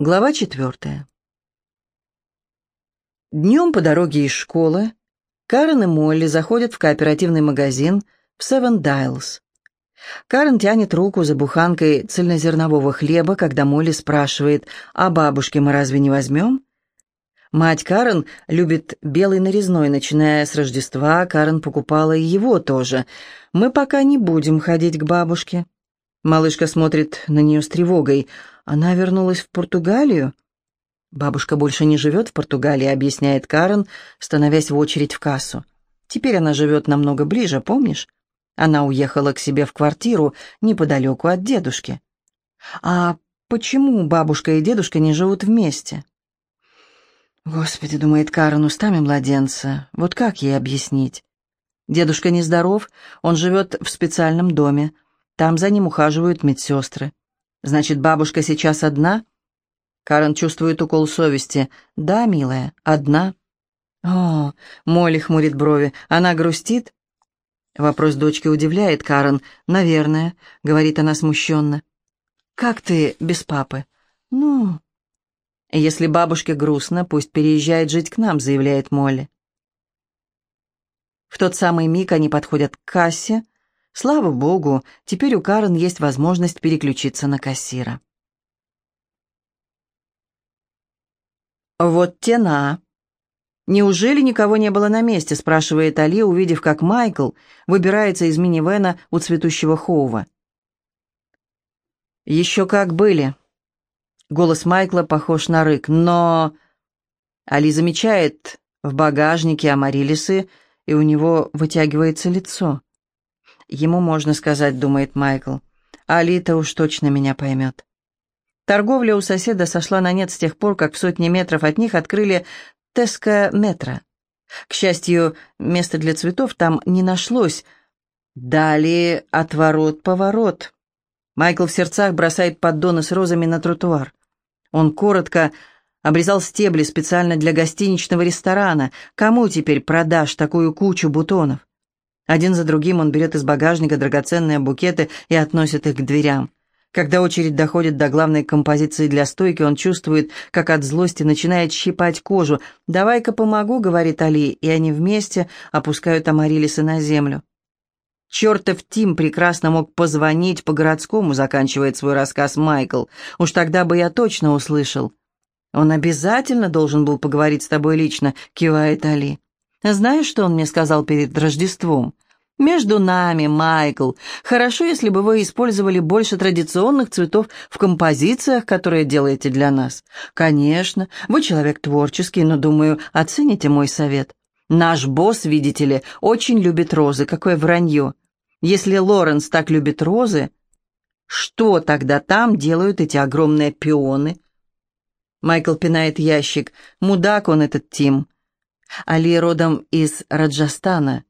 Глава четвертая. Днем по дороге из школы Карен и Молли заходят в кооперативный магазин в Seven Dials. Карен тянет руку за буханкой цельнозернового хлеба, когда Молли спрашивает, «А бабушке мы разве не возьмем?» Мать Карен любит белый нарезной, начиная с Рождества. Карен покупала и его тоже. «Мы пока не будем ходить к бабушке». Малышка смотрит на нее с тревогой – она вернулась в Португалию? Бабушка больше не живет в Португалии, объясняет Карен, становясь в очередь в кассу. Теперь она живет намного ближе, помнишь? Она уехала к себе в квартиру неподалеку от дедушки. А почему бабушка и дедушка не живут вместе? Господи, думает Карен устами младенца, вот как ей объяснить? Дедушка нездоров, он живет в специальном доме, там за ним ухаживают медсестры. Значит, бабушка сейчас одна? Карен чувствует укол совести. Да, милая, одна. О, Молли хмурит брови. Она грустит? Вопрос дочки удивляет Карен. «Наверное», — говорит она смущенно. «Как ты без папы?» «Ну...» «Если бабушке грустно, пусть переезжает жить к нам», — заявляет Молли. В тот самый миг они подходят к кассе, Слава богу, теперь у Карен есть возможность переключиться на кассира. «Вот тена!» «Неужели никого не было на месте?» – спрашивает Али, увидев, как Майкл выбирается из минивэна у цветущего Хоува. «Еще как были». Голос Майкла похож на рык, но... Али замечает в багажнике Амарилисы, и у него вытягивается лицо. Ему можно сказать, думает Майкл. Алита уж точно меня поймет. Торговля у соседа сошла на нет с тех пор, как в сотни метров от них открыли Теска Метро. К счастью, места для цветов там не нашлось. Далее отворот-поворот. Майкл в сердцах бросает поддоны с розами на тротуар. Он коротко обрезал стебли специально для гостиничного ресторана. Кому теперь продашь такую кучу бутонов? Один за другим он берет из багажника драгоценные букеты и относит их к дверям. Когда очередь доходит до главной композиции для стойки, он чувствует, как от злости начинает щипать кожу. «Давай-ка помогу», — говорит Али, и они вместе опускают Амарилиса на землю. «Чертов Тим прекрасно мог позвонить по-городскому», — заканчивает свой рассказ Майкл. «Уж тогда бы я точно услышал». «Он обязательно должен был поговорить с тобой лично», — кивает Али. Знаешь, что он мне сказал перед Рождеством? Между нами, Майкл, хорошо, если бы вы использовали больше традиционных цветов в композициях, которые делаете для нас. Конечно, вы человек творческий, но, думаю, оцените мой совет. Наш босс, видите ли, очень любит розы. Какое вранье. Если Лоренс так любит розы, что тогда там делают эти огромные пионы? Майкл пинает ящик. Мудак он этот Тим. Али родом из Раджастана,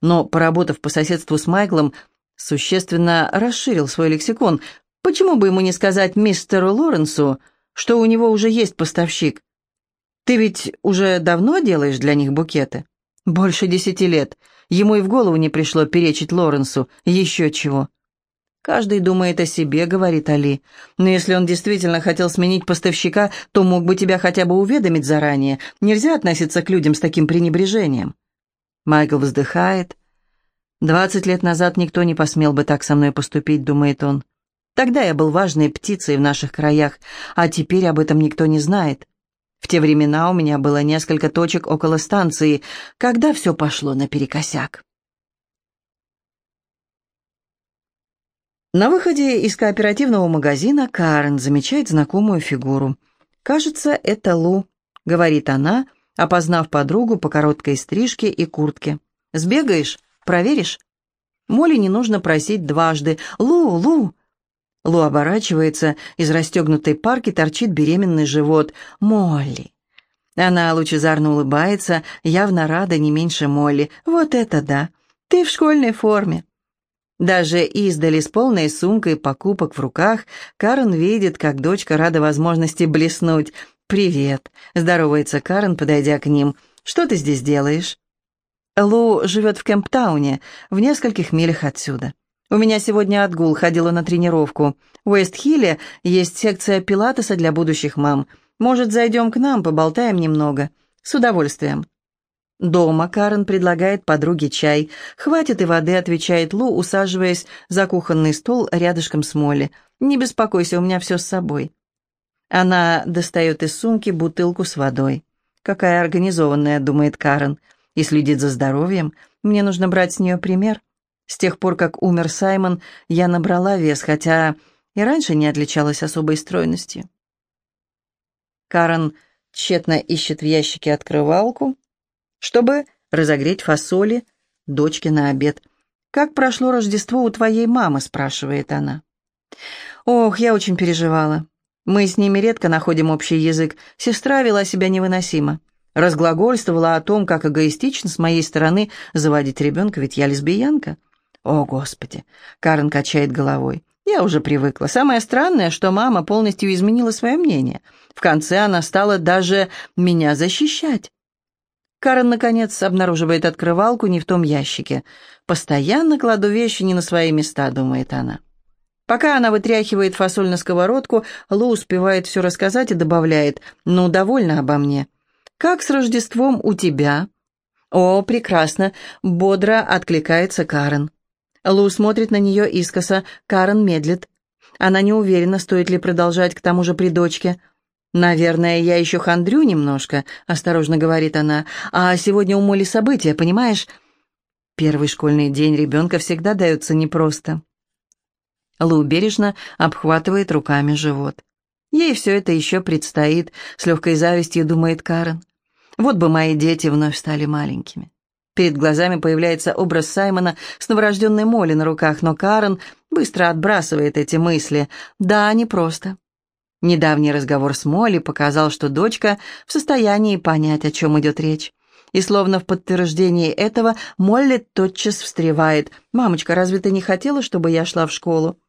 но, поработав по соседству с Майклом, существенно расширил свой лексикон. Почему бы ему не сказать мистеру Лоренсу, что у него уже есть поставщик? Ты ведь уже давно делаешь для них букеты? Больше десяти лет. Ему и в голову не пришло перечить Лоренсу. Еще чего. «Каждый думает о себе», — говорит Али. «Но если он действительно хотел сменить поставщика, то мог бы тебя хотя бы уведомить заранее. Нельзя относиться к людям с таким пренебрежением». Майкл вздыхает. «Двадцать лет назад никто не посмел бы так со мной поступить», — думает он. «Тогда я был важной птицей в наших краях, а теперь об этом никто не знает. В те времена у меня было несколько точек около станции, когда все пошло наперекосяк». На выходе из кооперативного магазина Карен замечает знакомую фигуру. «Кажется, это Лу», — говорит она, опознав подругу по короткой стрижке и куртке. «Сбегаешь? Проверишь?» Молли не нужно просить дважды. «Лу, Лу!» Лу оборачивается, из расстегнутой парки торчит беременный живот. «Молли!» Она лучезарно улыбается, явно рада не меньше Молли. «Вот это да! Ты в школьной форме!» Даже издали с полной сумкой покупок в руках, Карен видит, как дочка рада возможности блеснуть. «Привет», — здоровается Карен, подойдя к ним. «Что ты здесь делаешь?» Лу живет в Кемптауне, в нескольких милях отсюда. У меня сегодня отгул, ходила на тренировку. В Уэст-Хилле есть секция пилатеса для будущих мам. Может, зайдем к нам, поболтаем немного? С удовольствием. Дома Карен предлагает подруге чай. «Хватит и воды», — отвечает Лу, усаживаясь за кухонный стол рядышком с Молли. «Не беспокойся, у меня все с собой». Она достает из сумки бутылку с водой. «Какая организованная», — думает Карен, — «и следит за здоровьем. Мне нужно брать с нее пример. С тех пор, как умер Саймон, я набрала вес, хотя и раньше не отличалась особой стройностью». Карен тщетно ищет в ящике открывалку, чтобы разогреть фасоли дочке на обед. «Как прошло Рождество у твоей мамы?» – спрашивает она. «Ох, я очень переживала. Мы с ними редко находим общий язык. Сестра вела себя невыносимо. Разглагольствовала о том, как эгоистично с моей стороны заводить ребенка, ведь я лесбиянка. О, Господи!» – Карен качает головой. «Я уже привыкла. Самое странное, что мама полностью изменила свое мнение. В конце она стала даже меня защищать. Карен, наконец, обнаруживает открывалку не в том ящике. «Постоянно кладу вещи не на свои места», — думает она. Пока она вытряхивает фасоль на сковородку, Лу успевает все рассказать и добавляет «Ну, довольна обо мне». «Как с Рождеством у тебя?» «О, прекрасно!» — бодро откликается Карен. Лу смотрит на нее искоса, Карен медлит. Она не уверена, стоит ли продолжать к тому же при дочке. «Наверное, я еще хандрю немножко», — осторожно говорит она. «А сегодня у Моли события, понимаешь?» Первый школьный день ребенка всегда дается непросто. Лу бережно обхватывает руками живот. Ей все это еще предстоит, с легкой завистью думает Карен. Вот бы мои дети вновь стали маленькими. Перед глазами появляется образ Саймона с новорожденной Молли на руках, но Карен быстро отбрасывает эти мысли. Да, непросто. Недавний разговор с Молли показал, что дочка в состоянии понять, о чем идет речь. И словно в подтверждении этого Молли тотчас встревает. «Мамочка, разве ты не хотела, чтобы я шла в школу?»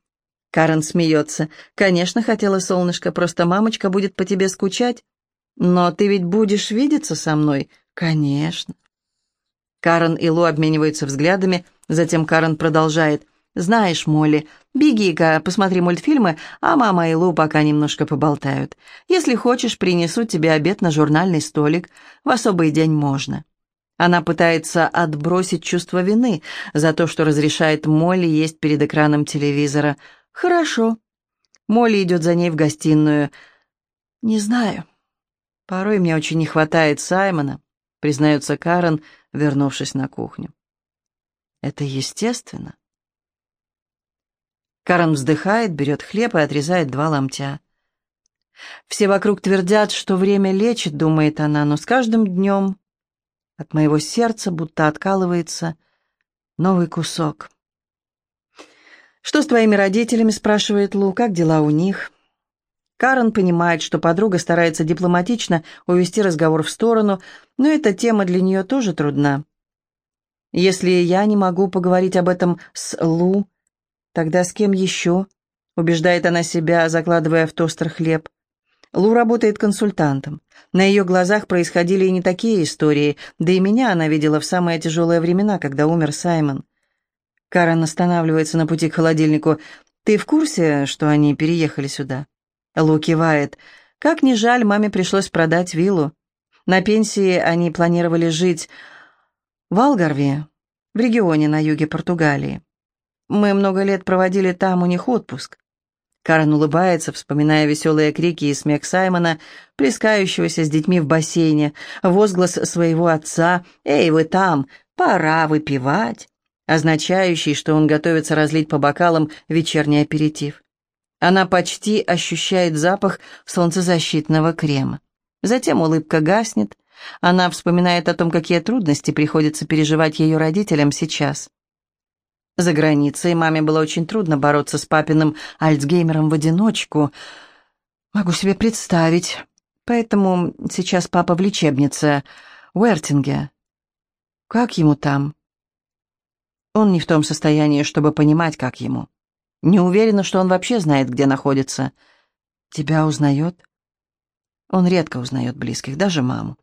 Карен смеется. «Конечно, хотела, солнышко, просто мамочка будет по тебе скучать». «Но ты ведь будешь видеться со мной?» «Конечно». Карен и Лу обмениваются взглядами, затем Карен продолжает – «Знаешь, Молли, беги-ка, посмотри мультфильмы, а мама и Лу пока немножко поболтают. Если хочешь, принесу тебе обед на журнальный столик. В особый день можно». Она пытается отбросить чувство вины за то, что разрешает Молли есть перед экраном телевизора. «Хорошо». Молли идет за ней в гостиную. «Не знаю. Порой мне очень не хватает Саймона», признается Карен, вернувшись на кухню. «Это естественно». Карен вздыхает, берет хлеб и отрезает два ломтя. «Все вокруг твердят, что время лечит», — думает она, «но с каждым днем от моего сердца будто откалывается новый кусок». «Что с твоими родителями?» — спрашивает Лу. «Как дела у них?» Карен понимает, что подруга старается дипломатично увести разговор в сторону, но эта тема для нее тоже трудна. «Если я не могу поговорить об этом с Лу, «Тогда с кем еще?» — убеждает она себя, закладывая в тостер хлеб. Лу работает консультантом. На ее глазах происходили и не такие истории, да и меня она видела в самые тяжелые времена, когда умер Саймон. Карен останавливается на пути к холодильнику. «Ты в курсе, что они переехали сюда?» Лу кивает. «Как ни жаль, маме пришлось продать виллу. На пенсии они планировали жить в Алгарве, в регионе на юге Португалии. Мы много лет проводили там у них отпуск. Карен улыбается, вспоминая веселые крики и смех Саймона, плескающегося с детьми в бассейне, возглас своего отца «Эй, вы там! Пора выпивать!» означающий, что он готовится разлить по бокалам вечерний аперитив. Она почти ощущает запах солнцезащитного крема. Затем улыбка гаснет. Она вспоминает о том, какие трудности приходится переживать ее родителям сейчас. За границей маме было очень трудно бороться с папиным Альцгеймером в одиночку. Могу себе представить. Поэтому сейчас папа в лечебнице, в Уэртинге. Как ему там? Он не в том состоянии, чтобы понимать, как ему. Не уверена, что он вообще знает, где находится. Тебя узнает? Он редко узнает близких, даже маму.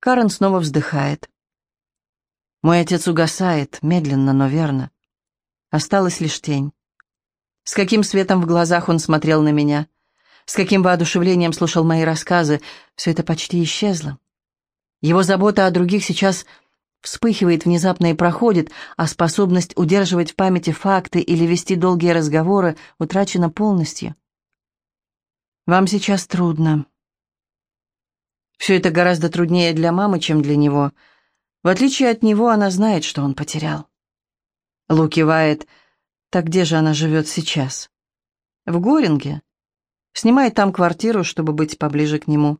Карен снова вздыхает. Мой отец угасает, медленно, но верно. Осталась лишь тень. С каким светом в глазах он смотрел на меня, с каким воодушевлением слушал мои рассказы, все это почти исчезло. Его забота о других сейчас вспыхивает внезапно и проходит, а способность удерживать в памяти факты или вести долгие разговоры утрачена полностью. Вам сейчас трудно. Все это гораздо труднее для мамы, чем для него. В отличие от него, она знает, что он потерял. Лу кивает. Так где же она живет сейчас? В Горинге. Снимает там квартиру, чтобы быть поближе к нему.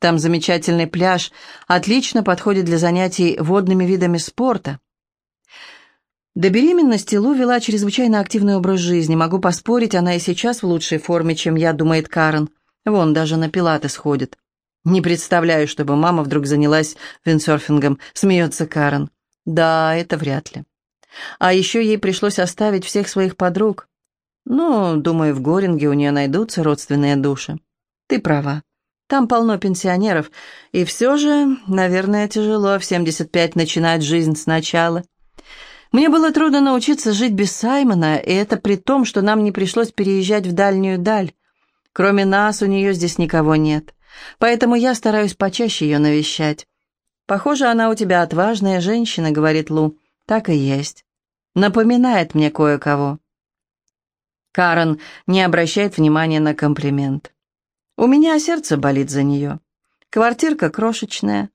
Там замечательный пляж, отлично подходит для занятий водными видами спорта. До беременности Лу вела чрезвычайно активный образ жизни. Могу поспорить, она и сейчас в лучшей форме, чем я, думает Карен. Вон, даже на пилаты сходит. Не представляю, чтобы мама вдруг занялась виндсерфингом, смеется Карен. Да, это вряд ли. А еще ей пришлось оставить всех своих подруг. Ну, думаю, в Горинге у нее найдутся родственные души. Ты права. Там полно пенсионеров, и все же, наверное, тяжело в 75 начинать жизнь сначала. Мне было трудно научиться жить без Саймона, и это при том, что нам не пришлось переезжать в дальнюю даль. Кроме нас у нее здесь никого нет, поэтому я стараюсь почаще ее навещать. «Похоже, она у тебя отважная женщина», — говорит Лу. «Так и есть. Напоминает мне кое-кого». Карен не обращает внимания на комплимент. У меня сердце болит за нее. Квартирка крошечная.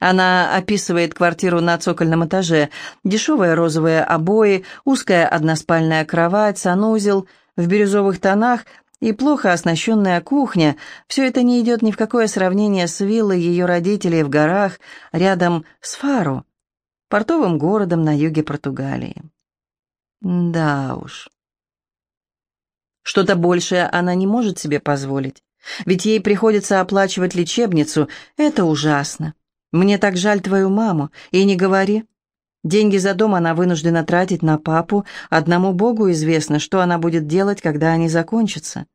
Она описывает квартиру на цокольном этаже. Дешевые розовые обои, узкая односпальная кровать, санузел в бирюзовых тонах и плохо оснащенная кухня. Все это не идет ни в какое сравнение с виллой ее родителей в горах рядом с Фару, портовым городом на юге Португалии. Да уж. Что-то большее она не может себе позволить. Ведь ей приходится оплачивать лечебницу. Это ужасно. Мне так жаль твою маму. И не говори. Деньги за дом она вынуждена тратить на папу. Одному Богу известно, что она будет делать, когда они закончатся.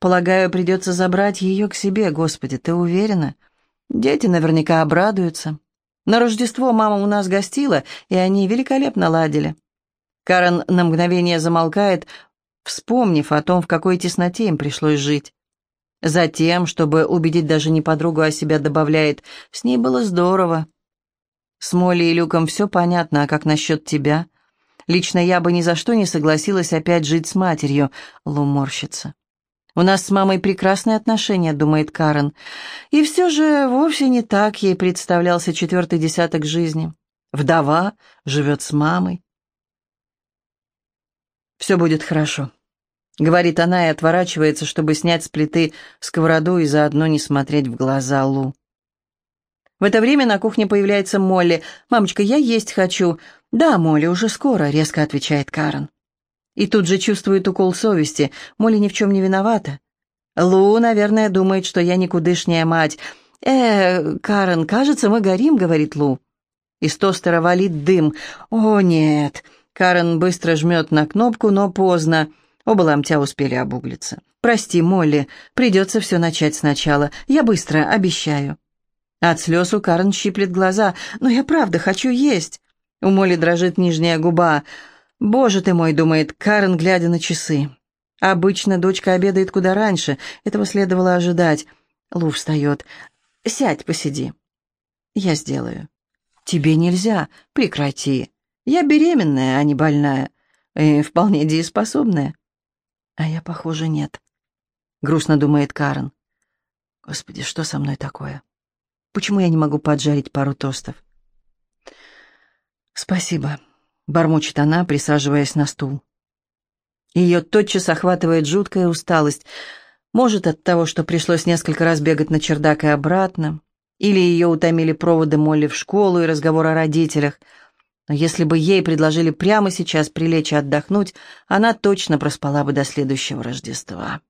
Полагаю, придется забрать ее к себе, Господи, ты уверена? Дети наверняка обрадуются. На Рождество мама у нас гостила, и они великолепно ладили. Карен на мгновение замолкает, вспомнив о том, в какой тесноте им пришлось жить. Затем, чтобы убедить даже не подругу, а себя добавляет, с ней было здорово. С Молли и Люком все понятно, а как насчет тебя? Лично я бы ни за что не согласилась опять жить с матерью, Лу морщится. У нас с мамой прекрасные отношения, думает Карен. И все же вовсе не так ей представлялся четвертый десяток жизни. Вдова живет с мамой. Все будет хорошо. Говорит она и отворачивается, чтобы снять с плиты сковороду и заодно не смотреть в глаза Лу. В это время на кухне появляется Молли. «Мамочка, я есть хочу». «Да, Молли, уже скоро», — резко отвечает Карен. И тут же чувствует укол совести. Молли ни в чем не виновата. Лу, наверное, думает, что я никудышняя мать. «Э, Карен, кажется, мы горим», — говорит Лу. Из тостера валит дым. «О, нет!» Карен быстро жмет на кнопку, но поздно. Оба ломтя успели обуглиться. «Прости, Молли, придется все начать сначала. Я быстро, обещаю». От слез у Карн щиплет глаза. «Но я правда хочу есть». У Молли дрожит нижняя губа. «Боже ты мой», — думает Карен, глядя на часы. «Обычно дочка обедает куда раньше. Этого следовало ожидать». Лу встает. «Сядь, посиди». «Я сделаю». «Тебе нельзя. Прекрати. Я беременная, а не больная. И вполне дееспособная». А я, похоже, нет. Грустно думает Карен. Господи, что со мной такое? Почему я не могу поджарить пару тостов? Спасибо, бормочет она, присаживаясь на стул. Ее тотчас охватывает жуткая усталость. Может, от того, что пришлось несколько раз бегать на чердак и обратно, или ее утомили проводы Молли в школу и разговор о родителях — но если бы ей предложили прямо сейчас прилечь и отдохнуть, она точно проспала бы до следующего Рождества.